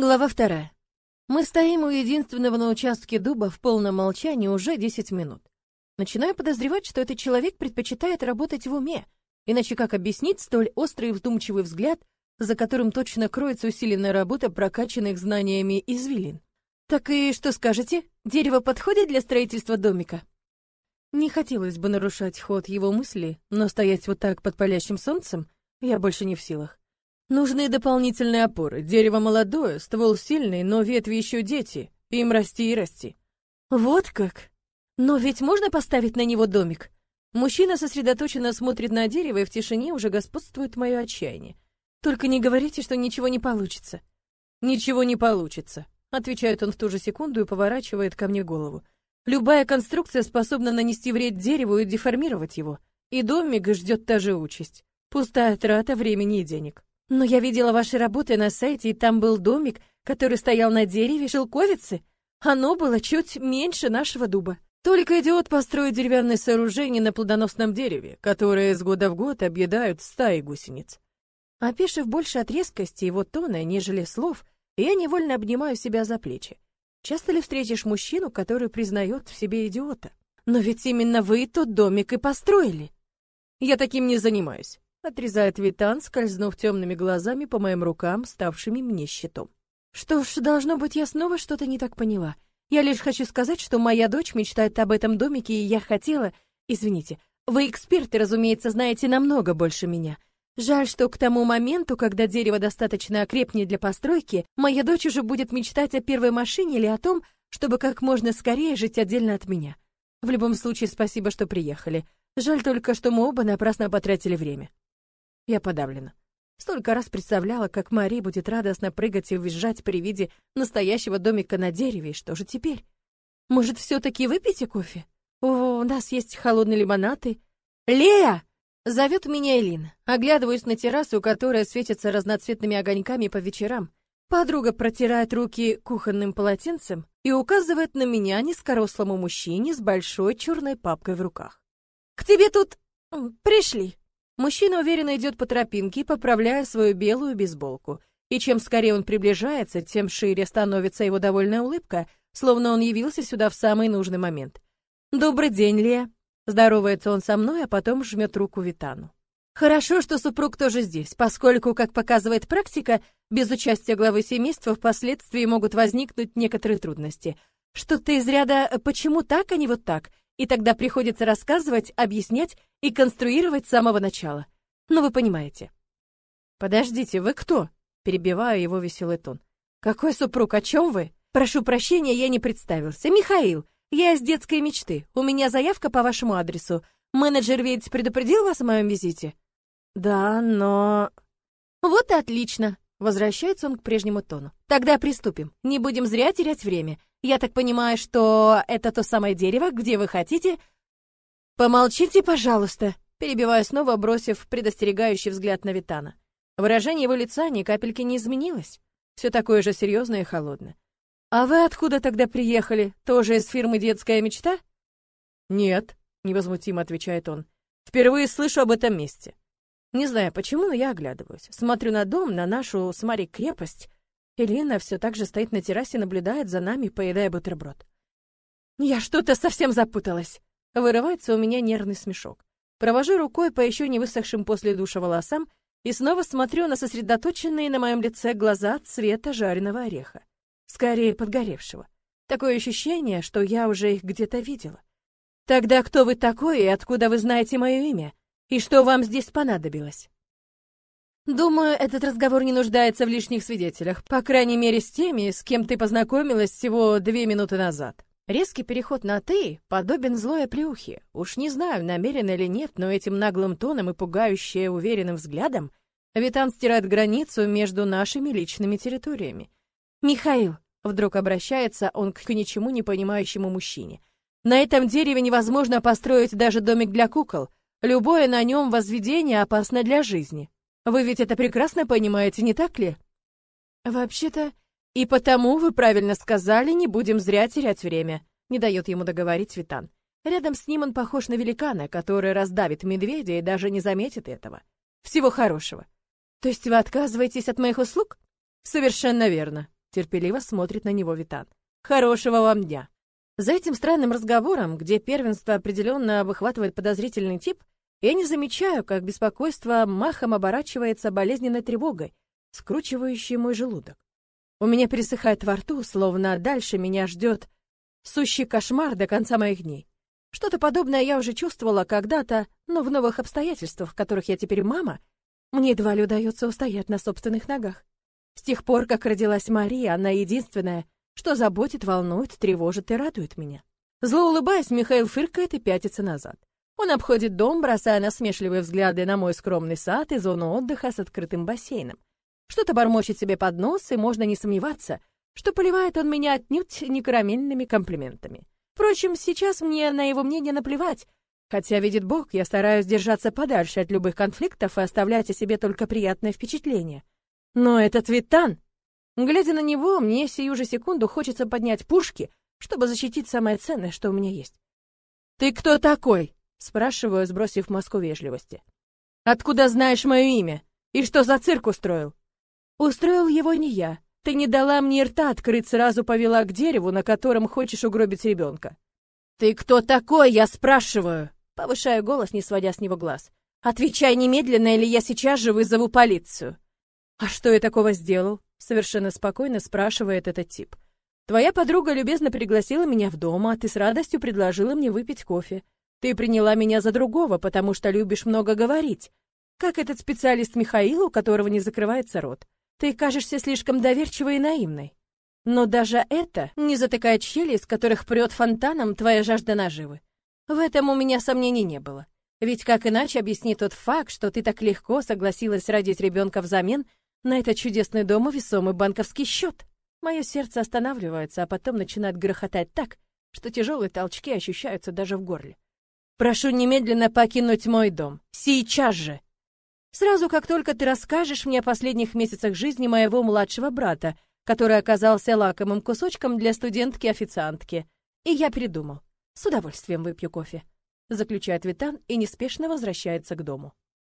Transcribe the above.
Глава вторая. Мы стоим у единственного на участке дуба в полном молчании уже 10 минут. Начинаю подозревать, что этот человек предпочитает работать в уме, иначе как объяснить столь острый и вдумчивый взгляд, за которым точно кроется усиленная работа прокачанных знаниями извилин. Так и что скажете? Дерево подходит для строительства домика? Не хотелось бы нарушать ход его мысли, но стоять вот так под палящим солнцем я больше не в силах. Нужны дополнительные опоры. Дерево молодое, ствол сильный, но ветви еще дети. Им расти и расти. Вот как? Но ведь можно поставить на него домик? Мужчина сосредоточенно смотрит на дерево, и в тишине уже господствует мое отчаяние. Только не говорите, что ничего не получится. Ничего не получится, отвечает он в ту же секунду и поворачивает ко мне голову. Любая конструкция способна нанести вред дереву и деформировать его. И домик ждет та же участь. Пустая трата времени и денег. Но я видела ваши работы на сайте, и там был домик, который стоял на дереве шелковицы. Оно было чуть меньше нашего дуба. Только идиот построит деревянное сооружение на плодоносном дереве, которое из года в год объедают стаи гусениц. Опешив больше от резкости его тона, нежели слов, я невольно обнимаю себя за плечи. Часто ли встретишь мужчину, который признает в себе идиота? Но ведь именно вы тот домик и построили. Я таким не занимаюсь отрезает Витан, скользнув темными глазами по моим рукам, ставшими мне щитом. Что ж, должно быть, я снова что-то не так поняла. Я лишь хочу сказать, что моя дочь мечтает об этом домике, и я хотела... Извините, вы эксперты, разумеется, знаете намного больше меня. Жаль, что к тому моменту, когда дерево достаточно окрепнет для постройки, моя дочь уже будет мечтать о первой машине или о том, чтобы как можно скорее жить отдельно от меня. В любом случае, спасибо, что приехали. Жаль только, что мы оба напрасно потратили время. Я подавлена. Столько раз представляла, как Мари будет радостно прыгать и визжать при виде настоящего домика на дереве. Что же теперь? Может, все-таки выпейте кофе? О, у нас есть холодный лимонад и... Лея! Зовет меня Элин. Оглядываюсь на террасу, которая светится разноцветными огоньками по вечерам. Подруга протирает руки кухонным полотенцем и указывает на меня низкорослому мужчине с большой черной папкой в руках. «К тебе тут... пришли!» Мужчина уверенно идет по тропинке, поправляя свою белую бейсболку. И чем скорее он приближается, тем шире становится его довольная улыбка, словно он явился сюда в самый нужный момент. «Добрый день, Лия!» Здоровается он со мной, а потом жмет руку Витану. Хорошо, что супруг тоже здесь, поскольку, как показывает практика, без участия главы семейства впоследствии могут возникнуть некоторые трудности. Что-то из ряда «почему так, а не вот так?» И тогда приходится рассказывать, объяснять и конструировать с самого начала. Ну, вы понимаете. Подождите, вы кто? Перебиваю его веселый тон. Какой супруг, о чем вы? Прошу прощения, я не представился. Михаил, я из детской мечты. У меня заявка по вашему адресу. Менеджер ведь предупредил вас о моем визите? Да, но... Вот и отлично. Возвращается он к прежнему тону. Тогда приступим. Не будем зря терять время. Я так понимаю, что это то самое дерево, где вы хотите... Помолчите, пожалуйста, перебивая снова, бросив предостерегающий взгляд на Витана. Выражение его лица ни капельки не изменилось. Все такое же серьезное и холодное. «А вы откуда тогда приехали? Тоже из фирмы «Детская мечта»?» «Нет», — невозмутимо отвечает он. «Впервые слышу об этом месте. Не знаю почему, но я оглядываюсь. Смотрю на дом, на нашу с Марей крепость. Элина все так же стоит на террасе, наблюдает за нами, поедая бутерброд. «Я что-то совсем запуталась!» Вырывается у меня нервный смешок. Провожу рукой по еще не высохшим после душа волосам и снова смотрю на сосредоточенные на моем лице глаза цвета жареного ореха. Скорее, подгоревшего. Такое ощущение, что я уже их где-то видела. «Тогда кто вы такой и откуда вы знаете мое имя? И что вам здесь понадобилось?» Думаю, этот разговор не нуждается в лишних свидетелях, по крайней мере с теми, с кем ты познакомилась всего две минуты назад. Резкий переход на «ты» подобен злой оплеухе. Уж не знаю, намеренно или нет, но этим наглым тоном и пугающе уверенным взглядом Витан стирает границу между нашими личными территориями. «Михаил», — вдруг обращается он к ничему не понимающему мужчине, «на этом дереве невозможно построить даже домик для кукол. Любое на нем возведение опасно для жизни. Вы ведь это прекрасно понимаете, не так ли? Вообще-то, и потому вы правильно сказали, не будем зря терять время, не дает ему договорить Витан. Рядом с ним он похож на великана, который раздавит медведя и даже не заметит этого. Всего хорошего. То есть вы отказываетесь от моих услуг? Совершенно верно, терпеливо смотрит на него Витан. Хорошего вам дня. За этим странным разговором, где первенство определенно выхватывает подозрительный тип, я не замечаю, как беспокойство махом оборачивается болезненной тревогой, скручивающей мой желудок. У меня пересыхает во рту, словно дальше меня ждет сущий кошмар до конца моих дней. Что-то подобное я уже чувствовала когда-то, но в новых обстоятельствах, в которых я теперь мама, мне едва ли удается устоять на собственных ногах. С тех пор, как родилась Мария, она единственная, что заботит, волнует, тревожит и радует меня. Зло улыбаясь, Михаил фыркает и пятится назад. Он обходит дом, бросая насмешливые взгляды на мой скромный сад и зону отдыха с открытым бассейном. Что-то бормочет себе под нос, и можно не сомневаться, что поливает он меня отнюдь не карамельными комплиментами. Впрочем, сейчас мне на его мнение наплевать, хотя, видит Бог, я стараюсь держаться подальше от любых конфликтов и оставлять о себе только приятное впечатление. Но этот Витан... Глядя на него, мне сию же секунду хочется поднять пушки, чтобы защитить самое ценное, что у меня есть. «Ты кто такой?» — спрашиваю, сбросив маску вежливости. «Откуда знаешь мое имя? И что за цирк устроил?» Устроил его не я. Ты не дала мне рта открыть, сразу повела к дереву, на котором хочешь угробить ребенка. Ты кто такой, я спрашиваю? Повышаю голос, не сводя с него глаз. Отвечай немедленно, или я сейчас же вызову полицию. А что я такого сделал? Совершенно спокойно спрашивает этот тип. Твоя подруга любезно пригласила меня в дом, а ты с радостью предложила мне выпить кофе. Ты приняла меня за другого, потому что любишь много говорить. Как этот специалист Михаил, у которого не закрывается рот. Ты кажешься слишком доверчивой и наивной. Но даже это не затыкает щели, из которых прет фонтаном твоя жажда наживы. В этом у меня сомнений не было. Ведь как иначе объяснить тот факт, что ты так легко согласилась родить ребенка взамен на этот чудесный дом и весомый банковский счет? Мое сердце останавливается, а потом начинает грохотать так, что тяжелые толчки ощущаются даже в горле. Прошу немедленно покинуть мой дом. Сейчас же! Сразу как только ты расскажешь мне о последних месяцах жизни моего младшего брата, который оказался лакомым кусочком для студентки-официантки. И я передумал. С удовольствием выпью кофе. Заключает Витан и неспешно возвращается к дому.